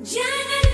Janet.